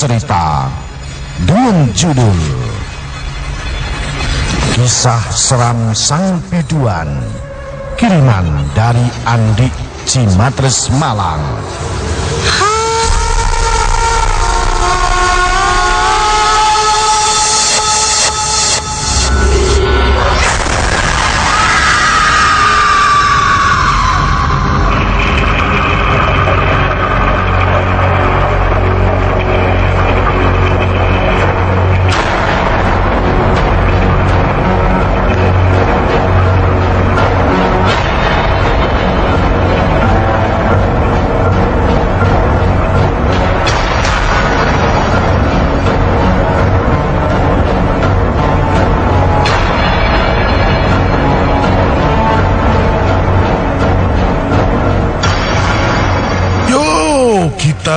Cerita dengan judul. Kisah Seram Sang Biduan Kiriman dari Andi Cimatres Malang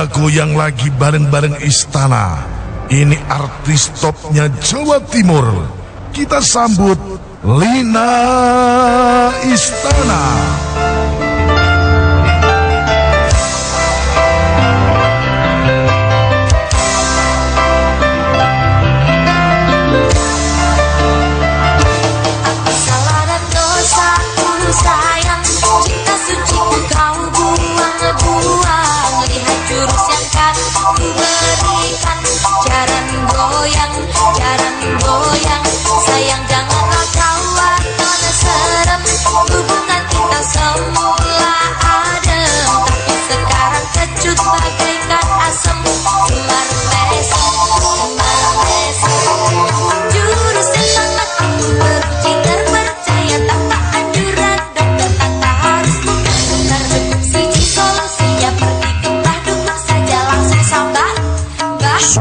kita goyang lagi bareng-bareng istana. Ini artis topnya Jawa Timur. Kita sambut Lina Istana.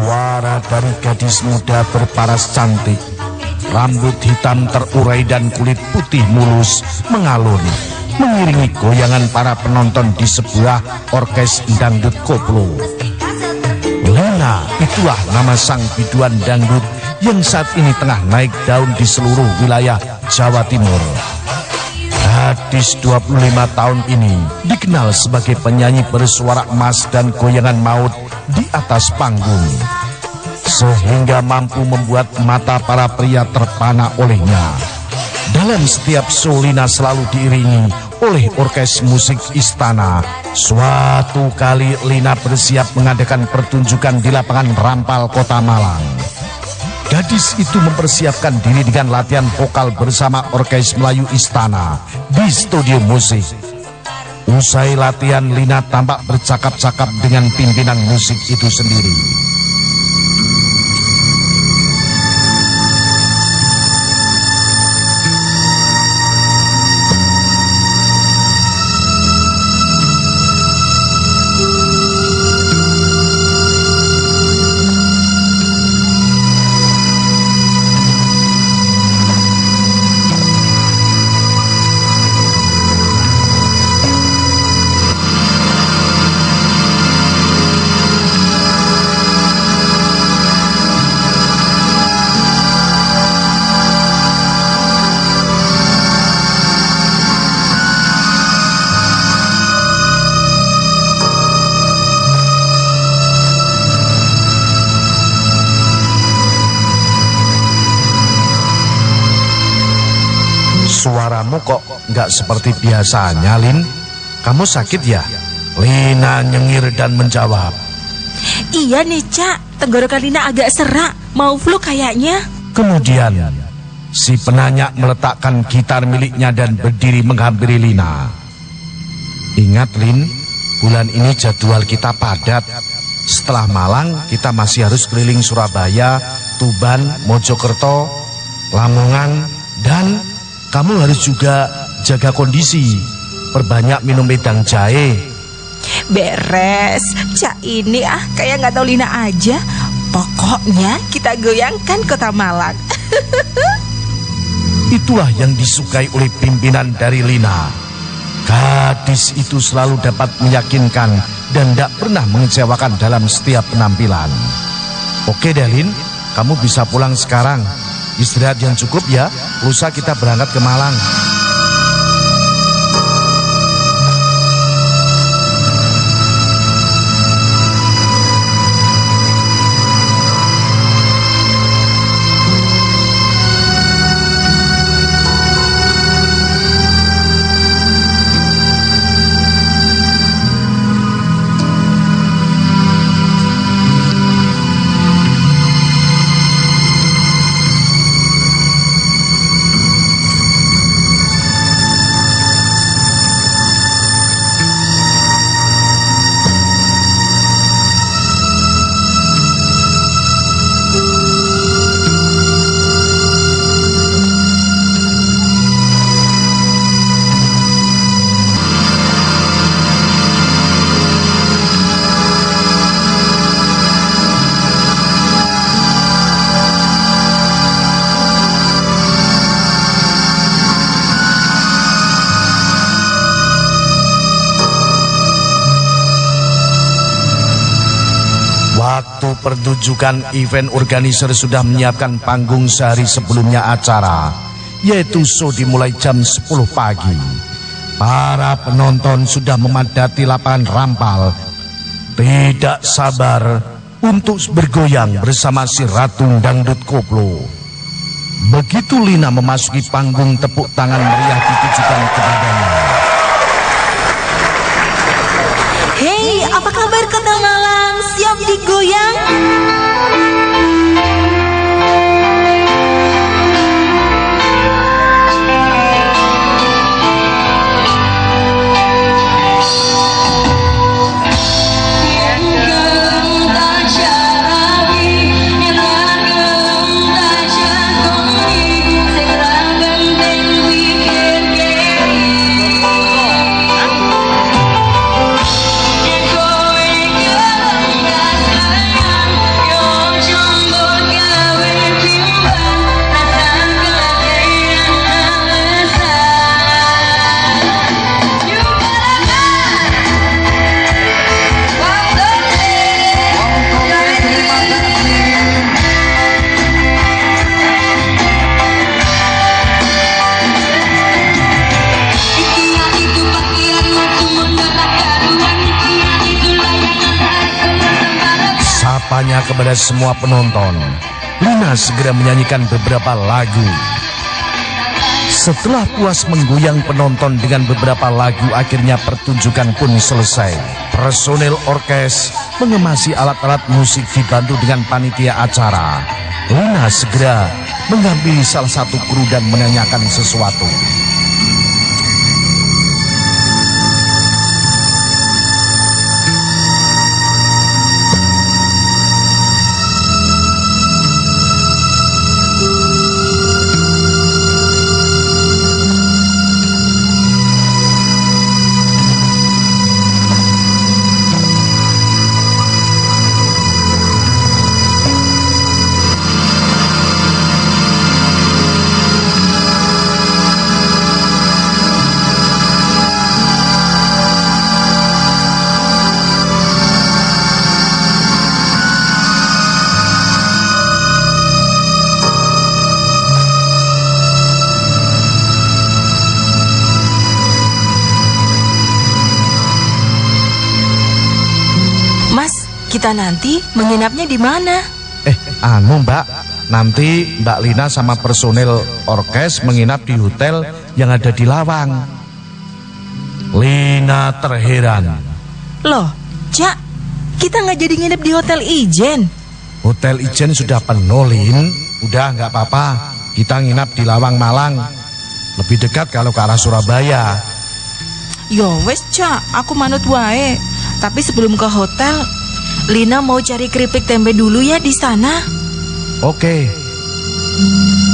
Dari gadis muda berparas cantik. Rambut hitam terurai dan kulit putih mulus mengalun. Mengiringi goyangan para penonton di sebuah orkes dangdut koplo. Lena, itulah nama sang biduan dangdut yang saat ini tengah naik daun di seluruh wilayah Jawa Timur. Gadis 25 tahun ini dikenal sebagai penyanyi bersuara emas dan goyangan maut di atas panggung sehingga mampu membuat mata para pria terpana olehnya. Dalam setiap Solina selalu diiringi oleh orkes musik istana. Suatu kali Lina bersiap mengadakan pertunjukan di lapangan Rampal Kota Malang. Gadis itu mempersiapkan diri dengan latihan vokal bersama orkes Melayu Istana di studio musik. Usai latihan, Lina tampak bercakap-cakap dengan pimpinan musik itu sendiri. Nggak seperti biasanya, Lin? Kamu sakit ya? Lina nyengir dan menjawab. Iya nih, Cak. Tenggorokan Lina agak serak. Mau flu kayaknya. Kemudian, si penanya meletakkan gitar miliknya dan berdiri menghampiri Lina. Ingat, Lin, bulan ini jadwal kita padat. Setelah Malang, kita masih harus keliling Surabaya, Tuban, Mojokerto, Lamongan, dan kamu harus juga jaga kondisi. Perbanyak minum wedang jahe. Beres. Cak ini ah kayak nggak tahu Lina aja. Pokoknya kita goyangkan kota Malang. Itulah yang disukai oleh pimpinan dari Lina. Gadis itu selalu dapat meyakinkan dan tidak pernah mengecewakan dalam setiap penampilan. Oke Delin, kamu bisa pulang sekarang. Istirahat yang cukup ya, lusa kita berangkat ke Malang. Waktu pertunjukan event organizer sudah menyiapkan panggung sehari sebelumnya acara, yaitu show dimulai jam 10 pagi. Para penonton sudah memadati lapangan rampal, tidak sabar untuk bergoyang bersama si Ratu Dangdut Koplo. Begitu Lina memasuki panggung tepuk tangan meriah ditujukan kepadanya. Digoyang? Sapanya kepada semua penonton, Lina segera menyanyikan beberapa lagu. Setelah puas menggoyang penonton dengan beberapa lagu, akhirnya pertunjukan pun selesai. Personel orkes mengemasi alat-alat musik dibantu dengan panitia acara. Lina segera mengambil salah satu kru dan menanyakan sesuatu. Nanti menginapnya di mana? Eh, anu mbak, nanti Mbak Lina sama personil orkes menginap di hotel yang ada di Lawang. Lina terheran. Loh, Cak, kita nggak jadi nginep di hotel Ijen. Hotel Ijen sudah penuh, Lin. Udah nggak apa-apa, kita nginap di Lawang Malang. Lebih dekat kalau ke arah Surabaya. Yo wes Cak, aku manut wae. Tapi sebelum ke hotel, Lina mau cari keripik tempe dulu ya di sana. Oke, Tepat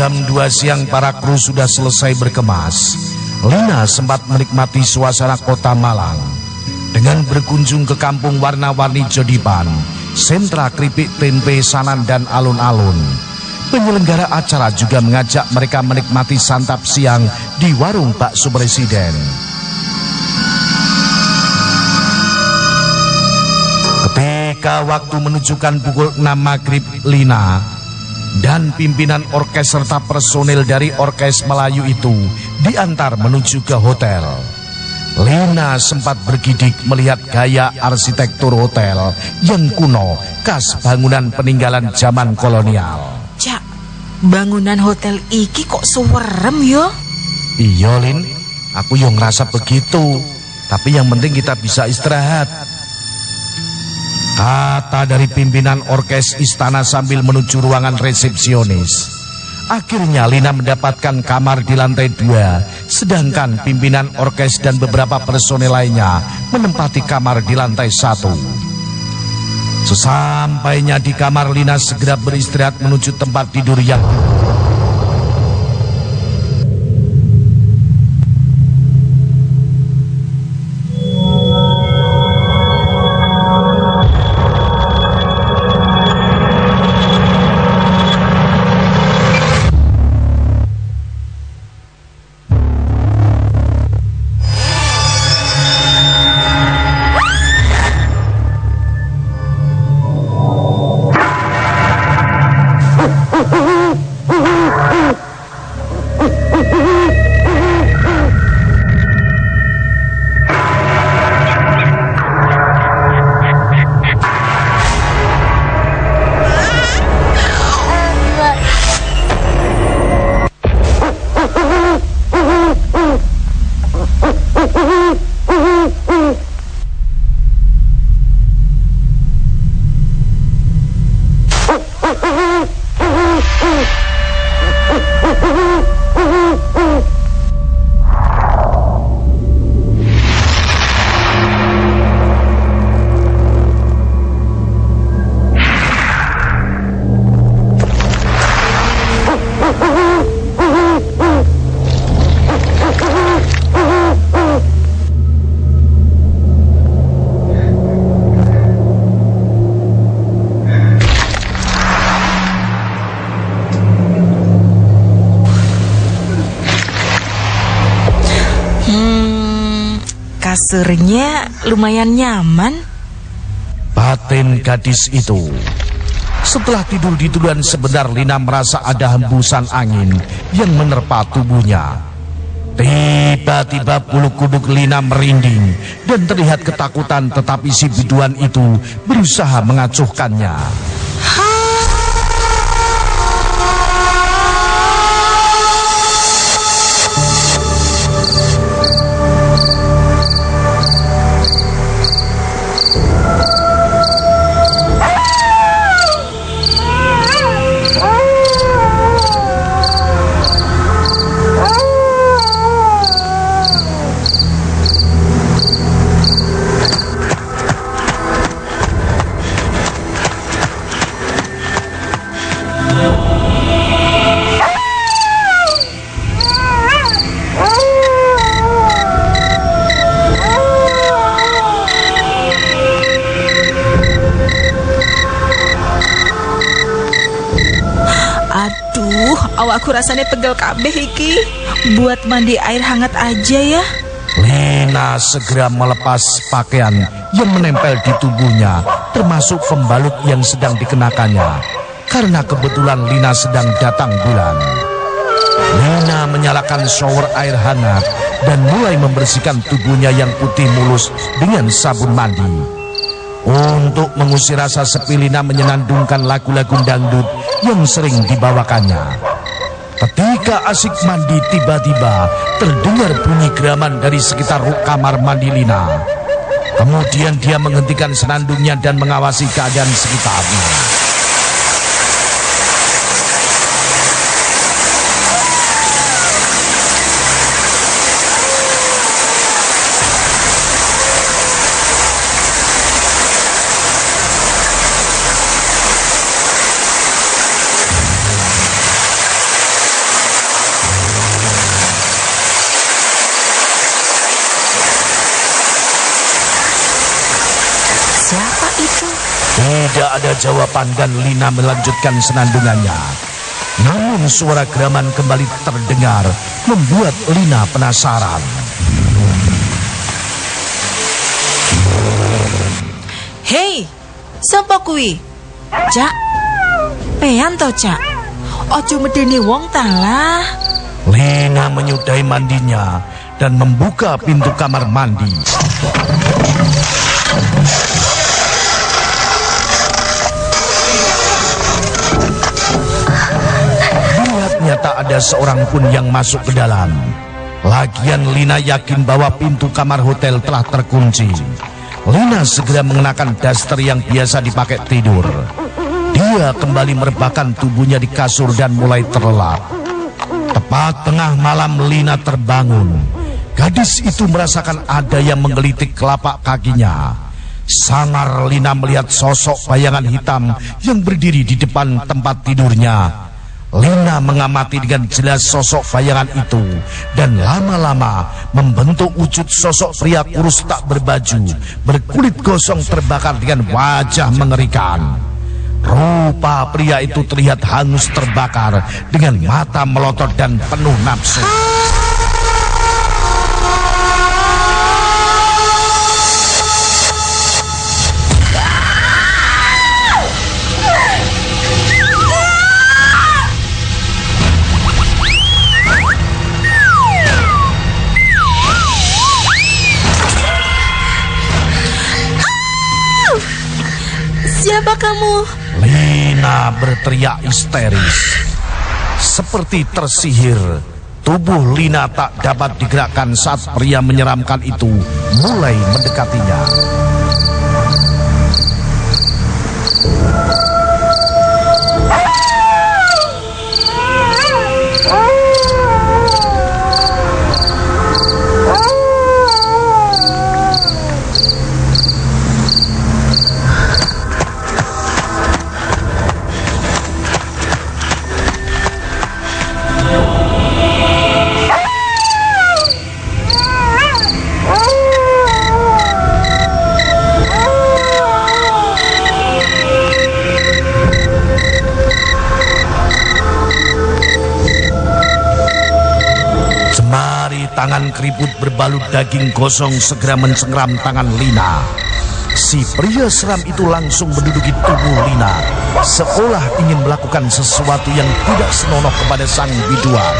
jam 2 siang para kru sudah selesai berkemas. Lina sempat menikmati suasana kota Malang. Dengan berkunjung ke kampung warna-warni Jodipan, sentra keripik tempe sanan dan alun-alun. Penyelenggara acara juga mengajak mereka menikmati santap siang di warung bakso presiden. Ketika waktu menunjukkan pukul 6 maghrib Lina dan pimpinan orkes serta personil dari orkes Melayu itu diantar menuju ke hotel. Lina sempat bergidik melihat gaya arsitektur hotel yang kuno khas bangunan peninggalan zaman kolonial. Cak, bangunan hotel iki kok suwerem yo? Iya Lin, aku yang ngerasa begitu. Tapi yang penting kita bisa istirahat. Kata dari pimpinan orkes istana sambil menuju ruangan resepsionis. Akhirnya Lina mendapatkan kamar di lantai dua, sedangkan pimpinan orkes dan beberapa personel lainnya menempati kamar di lantai satu. Sesampainya di kamar Lina segera beristirahat menuju tempat tidur yang kasurnya lumayan nyaman. batin gadis itu. Setelah tidur di duluan sebentar Lina merasa ada hembusan angin yang menerpa tubuhnya. Tiba-tiba bulu kuduk Lina merinding dan terlihat ketakutan tetapi si biduan itu berusaha mengacuhkannya. Awakku rasanya pegel kabeh iki. Buat mandi air hangat aja ya. Lina segera melepas pakaian yang menempel di tubuhnya, termasuk pembalut yang sedang dikenakannya. Karena kebetulan Lina sedang datang bulan. Lina menyalakan shower air hangat dan mulai membersihkan tubuhnya yang putih mulus dengan sabun mandi. Untuk mengusir rasa sepi Lina menyenandungkan lagu-lagu dangdut yang sering dibawakannya. Ketika asik mandi tiba-tiba terdengar bunyi geraman dari sekitar kamar mandi Lina. Kemudian dia menghentikan senandungnya dan mengawasi keadaan sekitarnya. Jawaban dan Lina melanjutkan senandungannya. Namun suara geraman kembali terdengar membuat Lina penasaran. Hei, siapa kui? Cak, pean toh cak? ojo medeni wong talah. Lina menyudahi mandinya dan membuka pintu kamar mandi. Ada seorang pun yang masuk ke dalam. Lagian Lina yakin bahwa pintu kamar hotel telah terkunci. Lina segera mengenakan daster yang biasa dipakai tidur. Dia kembali merebahkan tubuhnya di kasur dan mulai terlelap. Tepat tengah malam Lina terbangun. Gadis itu merasakan ada yang menggelitik kelapak kakinya. Sangar Lina melihat sosok bayangan hitam yang berdiri di depan tempat tidurnya. Lina mengamati dengan jelas sosok bayangan itu dan lama-lama membentuk wujud sosok pria kurus tak berbaju, berkulit gosong terbakar dengan wajah mengerikan. Rupa pria itu terlihat hangus terbakar dengan mata melotot dan penuh nafsu. Lina berteriak histeris. Seperti tersihir, tubuh Lina tak dapat digerakkan saat pria menyeramkan itu mulai mendekatinya. Tangan keriput berbalut daging gosong segera mencengram tangan Lina. Si pria seram itu langsung menduduki tubuh Lina, seolah ingin melakukan sesuatu yang tidak senonoh kepada sang biduan.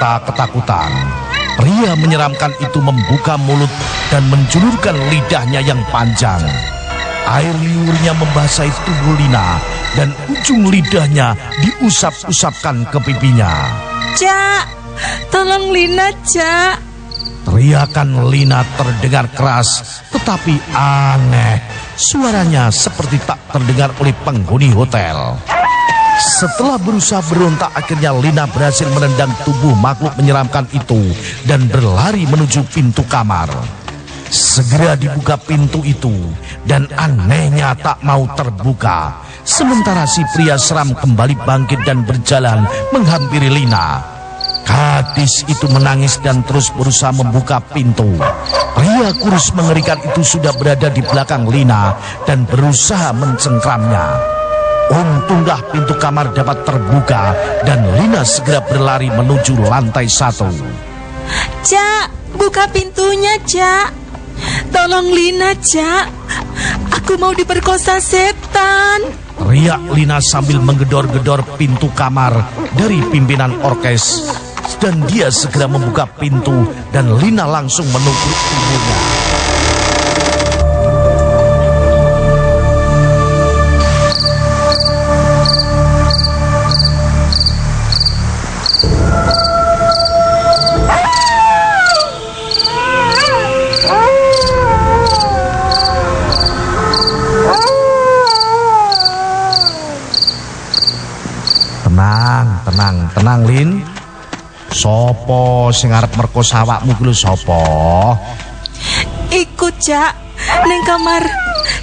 Meronta ketakutan. Pria menyeramkan itu membuka mulut dan menjulurkan lidahnya yang panjang. Air liurnya membasahi tubuh Lina dan ujung lidahnya diusap-usapkan ke pipinya. Cak, tolong Lina, Cak. Teriakan Lina terdengar keras tetapi aneh. Suaranya seperti tak terdengar oleh penghuni hotel. Setelah berusaha berontak akhirnya Lina berhasil menendang tubuh makhluk menyeramkan itu dan berlari menuju pintu kamar. Segera dibuka pintu itu dan anehnya tak mau terbuka. Sementara si pria seram kembali bangkit dan berjalan menghampiri Lina. Gadis itu menangis dan terus berusaha membuka pintu. Pria kurus mengerikan itu sudah berada di belakang Lina dan berusaha mencengkramnya. Untunglah pintu kamar dapat terbuka dan Lina segera berlari menuju lantai satu. Cak, buka pintunya, Cak. Tolong Lina, Cak. Aku mau diperkosa setan. Riak Lina sambil menggedor-gedor pintu kamar dari pimpinan orkes dan dia segera membuka pintu dan Lina langsung menusuk tubuhnya. Tenang, tenang, Lin. Sopo sing arep merkosa awakmu kuwi sapa? Ikut, Cak. Neng kamar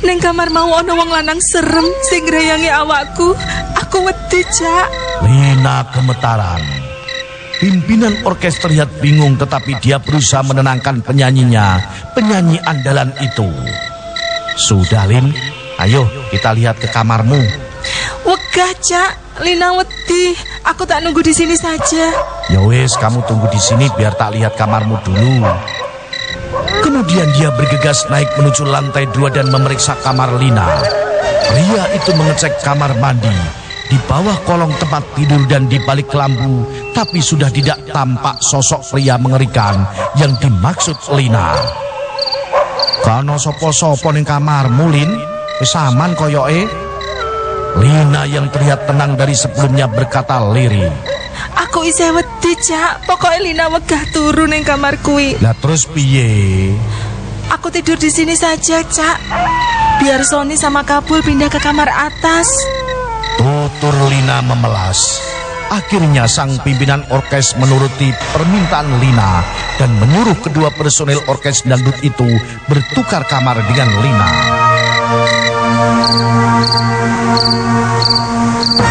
Neng kamar mau ono wong lanang serem sing ngreyangi awakku. Aku wedi, Cak. Lina gemetaran. Pimpinan orkes terlihat bingung tetapi dia berusaha menenangkan penyanyinya, penyanyi andalan itu. Sudah Lin, ayo kita lihat ke kamarmu. Wegah, Cak. Lina wedi. Aku tak nunggu di sini saja. Ya kamu tunggu di sini biar tak lihat kamarmu dulu. Kemudian dia bergegas naik menuju lantai dua dan memeriksa kamar Lina. Pria itu mengecek kamar mandi, di bawah kolong tempat tidur dan di balik lampu, tapi sudah tidak tampak sosok pria mengerikan yang dimaksud Lina. Kano sopo-sopo ning kamarmu, Lin? Wis aman koyoke? Lina yang terlihat tenang dari sebelumnya berkata lirih. Aku isih wedi, Cak. Pokoknya Lina wegah turu neng kamar kuwi. Lah terus piye? Aku tidur di sini saja, Cak. Biar Sony sama Kabul pindah ke kamar atas. Tutur Lina memelas. Akhirnya sang pimpinan orkes menuruti permintaan Lina dan menyuruh kedua personil orkes dangdut itu bertukar kamar dengan Lina. Thank you.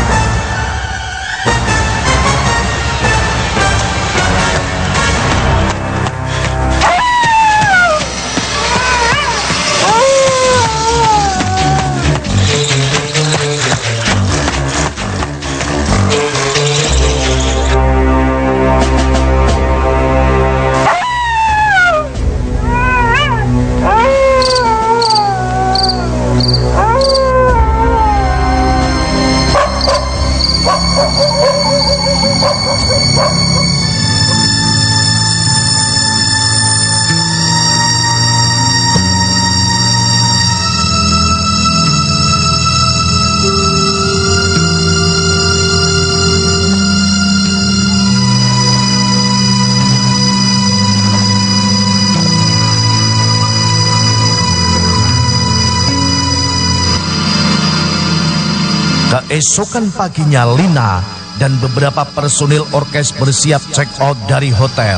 Keesokan paginya Lina dan beberapa personil orkes bersiap check out dari hotel.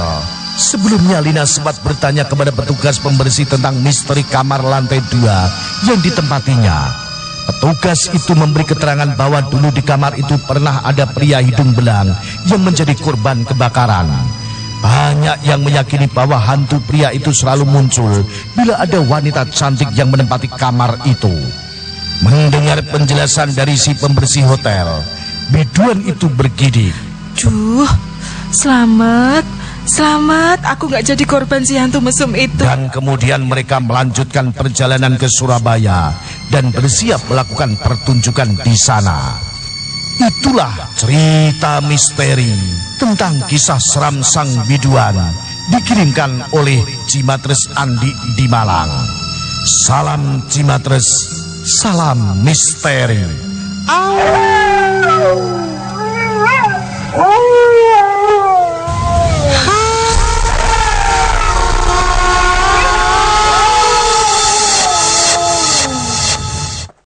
Sebelumnya Lina sempat bertanya kepada petugas pembersih tentang misteri kamar lantai dua yang ditempatinya. Petugas itu memberi keterangan bahwa dulu di kamar itu pernah ada pria hidung belang yang menjadi korban kebakaran. Banyak yang meyakini bahwa hantu pria itu selalu muncul bila ada wanita cantik yang menempati kamar itu. Mendengar penjelasan dari si pembersih hotel, biduan itu bergidik. Duh, selamat. Selamat, aku gak jadi korban si hantu mesum itu. Dan kemudian mereka melanjutkan perjalanan ke Surabaya dan bersiap melakukan pertunjukan di sana. Itulah cerita misteri tentang kisah seram sang biduan dikirimkan oleh Cimatres Andi di Malang. Salam Cimatres, Salam misteri. Au.